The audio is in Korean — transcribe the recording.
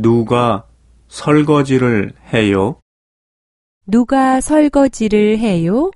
누가 설거지를 해요? 누가 설거지를 해요?